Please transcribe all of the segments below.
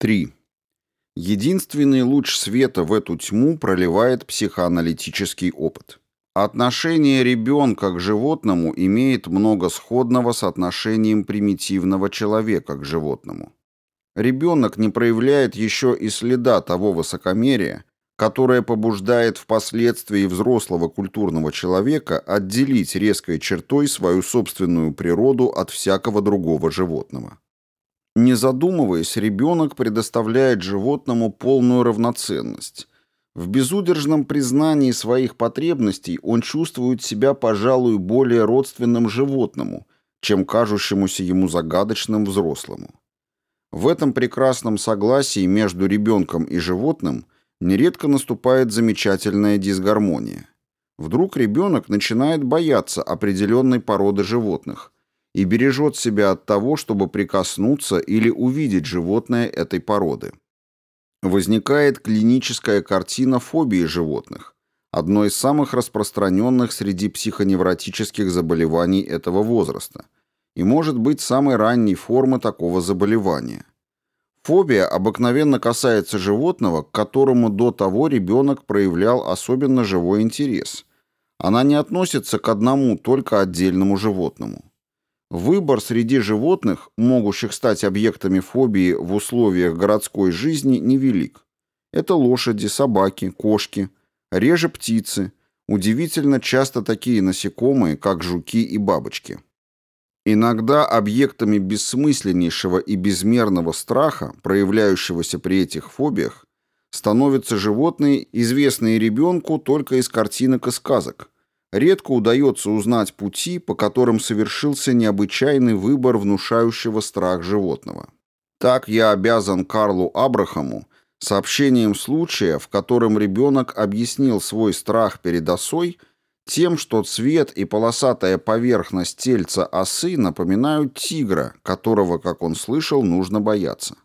3. Единственный луч света в эту тьму проливает психоаналитический опыт. Отношение ребенка к животному имеет много сходного с отношением примитивного человека к животному. Ребенок не проявляет еще и следа того высокомерия, которое побуждает впоследствии взрослого культурного человека отделить резкой чертой свою собственную природу от всякого другого животного. Не задумываясь, ребенок предоставляет животному полную равноценность. В безудержном признании своих потребностей он чувствует себя, пожалуй, более родственным животному, чем кажущемуся ему загадочным взрослому. В этом прекрасном согласии между ребенком и животным нередко наступает замечательная дисгармония. Вдруг ребенок начинает бояться определенной породы животных – и бережет себя от того, чтобы прикоснуться или увидеть животное этой породы. Возникает клиническая картина фобии животных, одно из самых распространенных среди психоневротических заболеваний этого возраста, и может быть самой ранней формы такого заболевания. Фобия обыкновенно касается животного, к которому до того ребенок проявлял особенно живой интерес. Она не относится к одному только отдельному животному. Выбор среди животных, могущих стать объектами фобии в условиях городской жизни, невелик. Это лошади, собаки, кошки, реже птицы, удивительно часто такие насекомые, как жуки и бабочки. Иногда объектами бессмысленнейшего и безмерного страха, проявляющегося при этих фобиях, становятся животные, известные ребенку только из картинок и сказок – редко удается узнать пути, по которым совершился необычайный выбор внушающего страх животного. Так я обязан Карлу Абрахаму сообщением случая, в котором ребенок объяснил свой страх перед осой тем, что цвет и полосатая поверхность тельца осы напоминают тигра, которого, как он слышал, нужно бояться.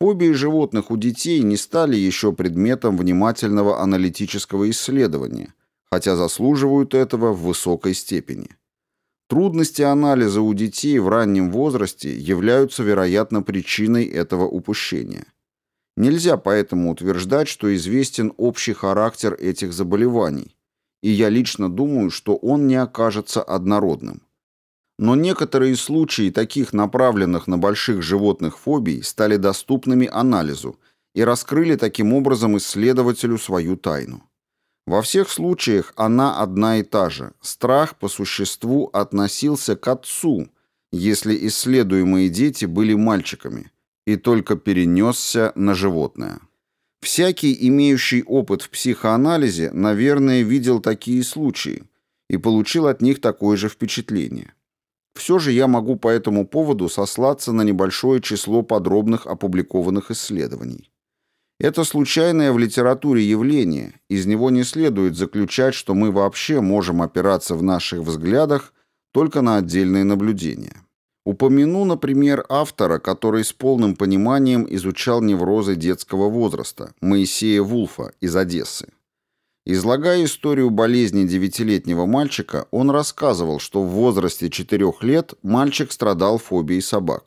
Фобии животных у детей не стали еще предметом внимательного аналитического исследования – хотя заслуживают этого в высокой степени. Трудности анализа у детей в раннем возрасте являются, вероятно, причиной этого упущения. Нельзя поэтому утверждать, что известен общий характер этих заболеваний, и я лично думаю, что он не окажется однородным. Но некоторые случаи таких направленных на больших животных фобий стали доступными анализу и раскрыли таким образом исследователю свою тайну. Во всех случаях она одна и та же. Страх по существу относился к отцу, если исследуемые дети были мальчиками, и только перенесся на животное. Всякий, имеющий опыт в психоанализе, наверное, видел такие случаи и получил от них такое же впечатление. Все же я могу по этому поводу сослаться на небольшое число подробных опубликованных исследований. Это случайное в литературе явление, из него не следует заключать, что мы вообще можем опираться в наших взглядах только на отдельные наблюдения. Упомяну, например, автора, который с полным пониманием изучал неврозы детского возраста, Моисея Вулфа из Одессы. Излагая историю болезни девятилетнего мальчика, он рассказывал, что в возрасте четырех лет мальчик страдал фобией собак.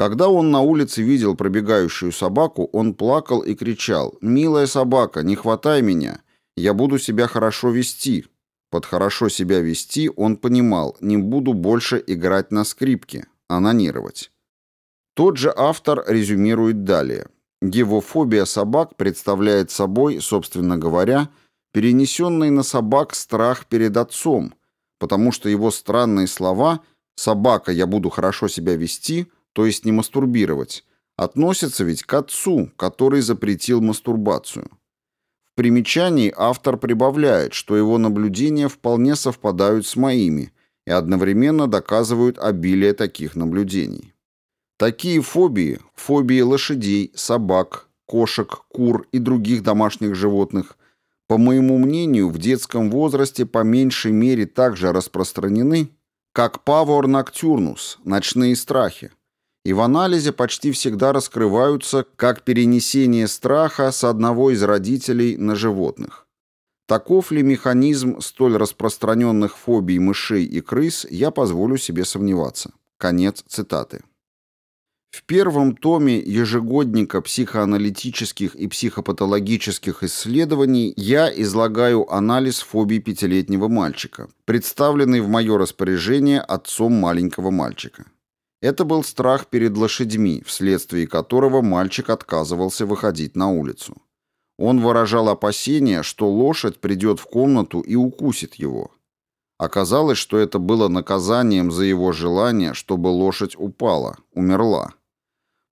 Когда он на улице видел пробегающую собаку, он плакал и кричал «Милая собака, не хватай меня, я буду себя хорошо вести». Под «хорошо себя вести» он понимал «не буду больше играть на скрипке, анонировать». Тот же автор резюмирует далее. Его фобия собак представляет собой, собственно говоря, перенесенный на собак страх перед отцом, потому что его странные слова «собака, я буду хорошо себя вести» то есть не мастурбировать, относится ведь к отцу, который запретил мастурбацию. В примечании автор прибавляет, что его наблюдения вполне совпадают с моими и одновременно доказывают обилие таких наблюдений. Такие фобии, фобии лошадей, собак, кошек, кур и других домашних животных, по моему мнению, в детском возрасте по меньшей мере также распространены, как павор ноктюрнус, ночные страхи, и в анализе почти всегда раскрываются как перенесение страха с одного из родителей на животных. Таков ли механизм столь распространенных фобий мышей и крыс, я позволю себе сомневаться. Конец цитаты. В первом томе ежегодника психоаналитических и психопатологических исследований я излагаю анализ фобий пятилетнего мальчика, представленный в мое распоряжение отцом маленького мальчика. Это был страх перед лошадьми, вследствие которого мальчик отказывался выходить на улицу. Он выражал опасение, что лошадь придет в комнату и укусит его. Оказалось, что это было наказанием за его желание, чтобы лошадь упала, умерла.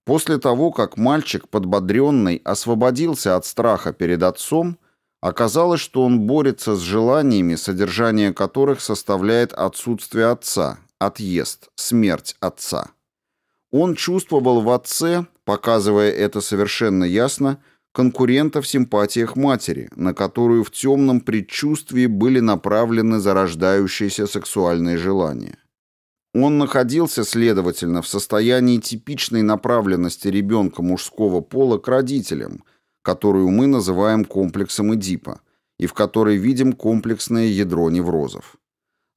После того, как мальчик, подбодренный, освободился от страха перед отцом, оказалось, что он борется с желаниями, содержание которых составляет отсутствие отца, отъезд, смерть отца. Он чувствовал в отце, показывая это совершенно ясно, конкурента в симпатиях матери, на которую в темном предчувствии были направлены зарождающиеся сексуальные желания. Он находился, следовательно, в состоянии типичной направленности ребенка мужского пола к родителям, которую мы называем комплексом Эдипа, и в которой видим комплексное ядро неврозов.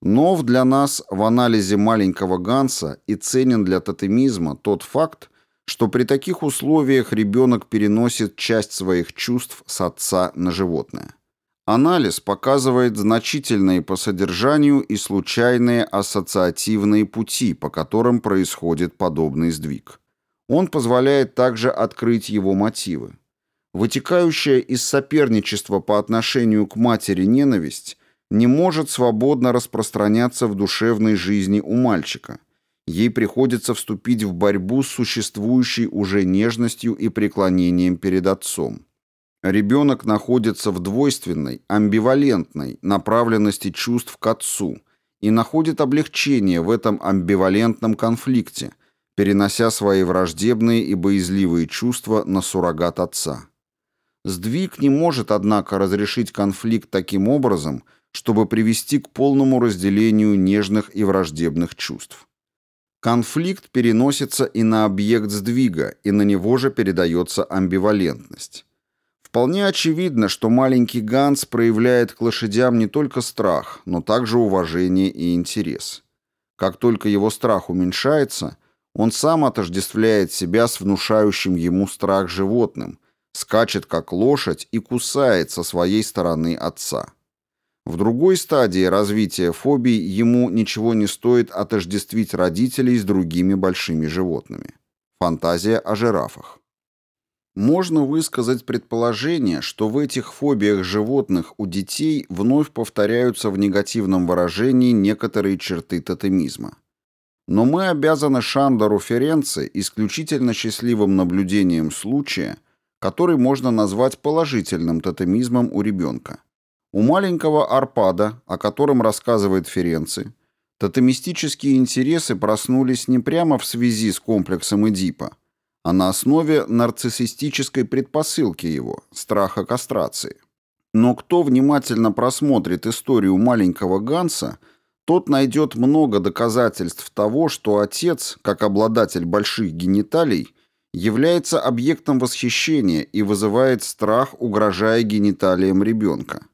Но для нас в анализе маленького Ганса и ценен для тотемизма тот факт, что при таких условиях ребенок переносит часть своих чувств с отца на животное. Анализ показывает значительные по содержанию и случайные ассоциативные пути, по которым происходит подобный сдвиг. Он позволяет также открыть его мотивы. Вытекающая из соперничества по отношению к матери ненависть не может свободно распространяться в душевной жизни у мальчика. Ей приходится вступить в борьбу с существующей уже нежностью и преклонением перед отцом. Ребенок находится в двойственной, амбивалентной направленности чувств к отцу и находит облегчение в этом амбивалентном конфликте, перенося свои враждебные и боязливые чувства на суррогат отца. Сдвиг не может, однако, разрешить конфликт таким образом, чтобы привести к полному разделению нежных и враждебных чувств. Конфликт переносится и на объект сдвига, и на него же передается амбивалентность. Вполне очевидно, что маленький Ганс проявляет к лошадям не только страх, но также уважение и интерес. Как только его страх уменьшается, он сам отождествляет себя с внушающим ему страх животным, скачет как лошадь и кусает со своей стороны отца. В другой стадии развития фобий ему ничего не стоит отождествить родителей с другими большими животными. Фантазия о жирафах. Можно высказать предположение, что в этих фобиях животных у детей вновь повторяются в негативном выражении некоторые черты тотемизма. Но мы обязаны Шандору Ференце исключительно счастливым наблюдением случая, который можно назвать положительным тотемизмом у ребенка. У маленького Арпада, о котором рассказывает Ференци, тотемистические интересы проснулись не прямо в связи с комплексом Эдипа, а на основе нарциссистической предпосылки его, страха кастрации. Но кто внимательно просмотрит историю маленького Ганса, тот найдет много доказательств того, что отец, как обладатель больших гениталий, является объектом восхищения и вызывает страх, угрожая гениталиям ребенка.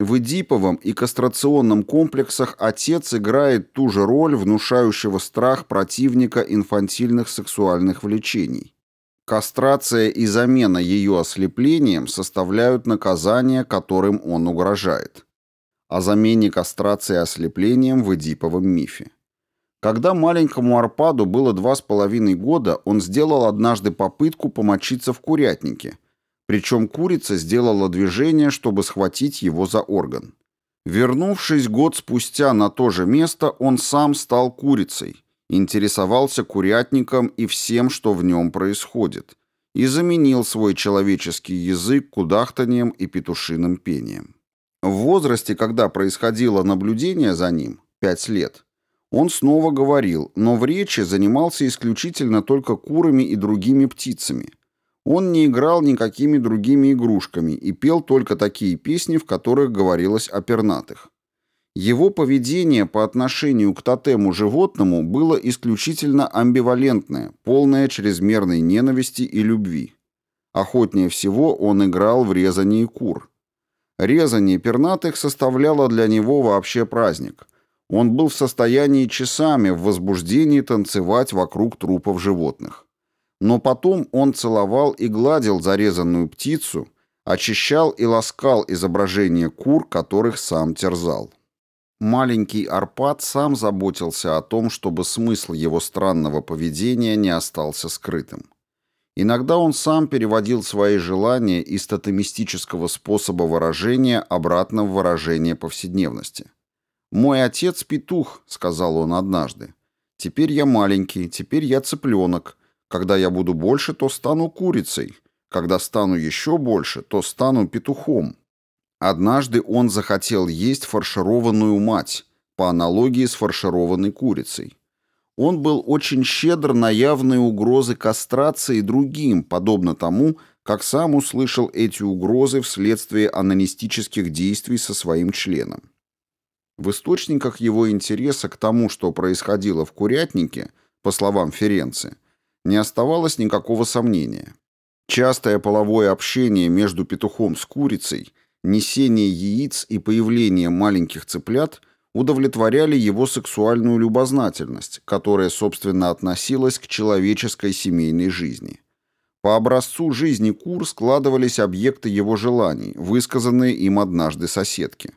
В Эдиповом и кастрационном комплексах отец играет ту же роль внушающего страх противника инфантильных сексуальных влечений. Кастрация и замена ее ослеплением составляют наказание, которым он угрожает. О замене кастрации ослеплением в Эдиповом мифе. Когда маленькому Арпаду было два с половиной года, он сделал однажды попытку помочиться в курятнике – причем курица сделала движение, чтобы схватить его за орган. Вернувшись год спустя на то же место, он сам стал курицей, интересовался курятником и всем, что в нем происходит, и заменил свой человеческий язык кудахтанием и петушиным пением. В возрасте, когда происходило наблюдение за ним, пять лет, он снова говорил, но в речи занимался исключительно только курами и другими птицами, он не играл никакими другими игрушками и пел только такие песни, в которых говорилось о пернатых. Его поведение по отношению к тотему-животному было исключительно амбивалентное, полное чрезмерной ненависти и любви. Охотнее всего он играл в резание кур. Резание пернатых составляло для него вообще праздник. Он был в состоянии часами в возбуждении танцевать вокруг трупов животных. Но потом он целовал и гладил зарезанную птицу, очищал и ласкал изображение кур, которых сам терзал. Маленький Арпад сам заботился о том, чтобы смысл его странного поведения не остался скрытым. Иногда он сам переводил свои желания из тотемистического способа выражения обратно в выражение повседневности. «Мой отец петух», — сказал он однажды. «Теперь я маленький, теперь я цыпленок. Когда я буду больше, то стану курицей. Когда стану еще больше, то стану петухом». Однажды он захотел есть фаршированную мать, по аналогии с фаршированной курицей. Он был очень щедр на явные угрозы кастрации другим, подобно тому, как сам услышал эти угрозы вследствие анонистических действий со своим членом. В источниках его интереса к тому, что происходило в курятнике, по словам Ференци, не оставалось никакого сомнения. Частое половое общение между петухом с курицей, несение яиц и появление маленьких цыплят удовлетворяли его сексуальную любознательность, которая, собственно, относилась к человеческой семейной жизни. По образцу жизни кур складывались объекты его желаний, высказанные им однажды соседке.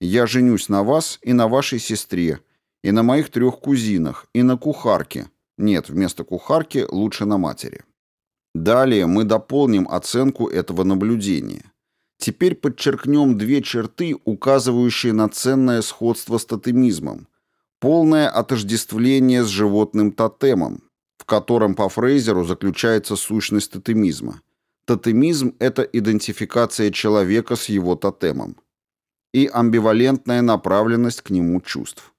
«Я женюсь на вас и на вашей сестре, и на моих трех кузинах, и на кухарке. Нет, вместо кухарки лучше на матери». Далее мы дополним оценку этого наблюдения. Теперь подчеркнем две черты, указывающие на ценное сходство с тотемизмом. Полное отождествление с животным тотемом, в котором по Фрейзеру заключается сущность тотемизма. Тотемизм – это идентификация человека с его тотемом. И амбивалентная направленность к нему чувств.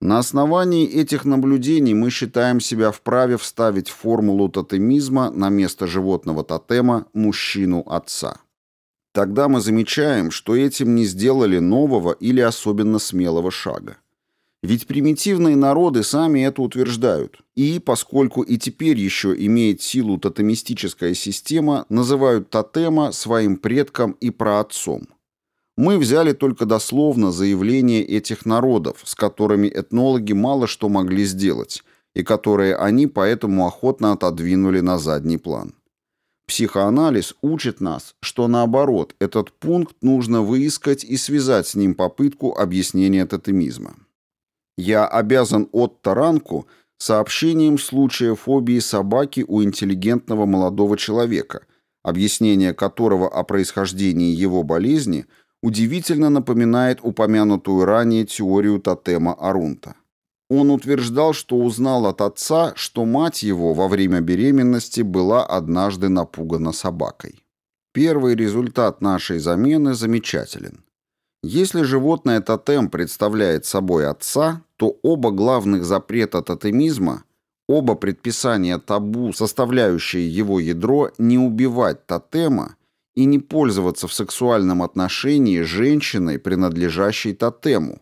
На основании этих наблюдений мы считаем себя вправе вставить формулу тотемизма на место животного тотема мужчину-отца. Тогда мы замечаем, что этим не сделали нового или особенно смелого шага. Ведь примитивные народы сами это утверждают. И, поскольку и теперь еще имеет силу тотемистическая система, называют тотема своим предком и праотцом. Мы взяли только дословно заявления этих народов, с которыми этнологи мало что могли сделать, и которые они поэтому охотно отодвинули на задний план. Психоанализ учит нас, что наоборот, этот пункт нужно выискать и связать с ним попытку объяснения тотемизма. Я обязан Отто Ранку сообщением случая фобии собаки у интеллигентного молодого человека, объяснение которого о происхождении его болезни удивительно напоминает упомянутую ранее теорию тотема Арунта. Он утверждал, что узнал от отца, что мать его во время беременности была однажды напугана собакой. Первый результат нашей замены замечателен. Если животное тотем представляет собой отца, то оба главных запрета тотемизма, оба предписания табу, составляющие его ядро, не убивать тотема и не пользоваться в сексуальном отношении женщиной, принадлежащей тотему,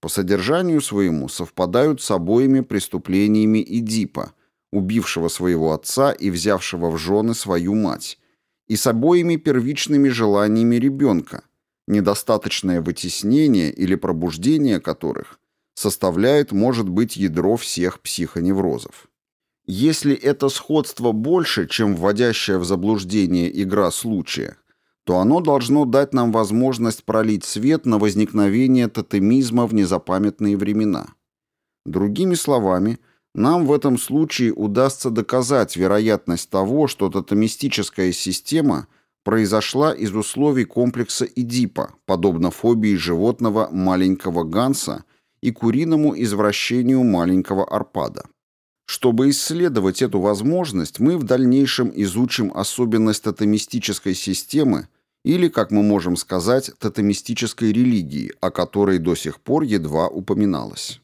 по содержанию своему совпадают с обоими преступлениями Идипа, убившего своего отца и взявшего в жены свою мать, и с обоими первичными желаниями ребенка, недостаточное вытеснение или пробуждение которых составляет, может быть, ядро всех психоневрозов. Если это сходство больше, чем вводящая в заблуждение игра случая, то оно должно дать нам возможность пролить свет на возникновение тотемизма в незапамятные времена. Другими словами, нам в этом случае удастся доказать вероятность того, что тотемистическая система произошла из условий комплекса Эдипа, подобно фобии животного маленького Ганса и куриному извращению маленького Арпада. Чтобы исследовать эту возможность, мы в дальнейшем изучим особенность тотемистической системы или, как мы можем сказать, тотемистической религии, о которой до сих пор едва упоминалось.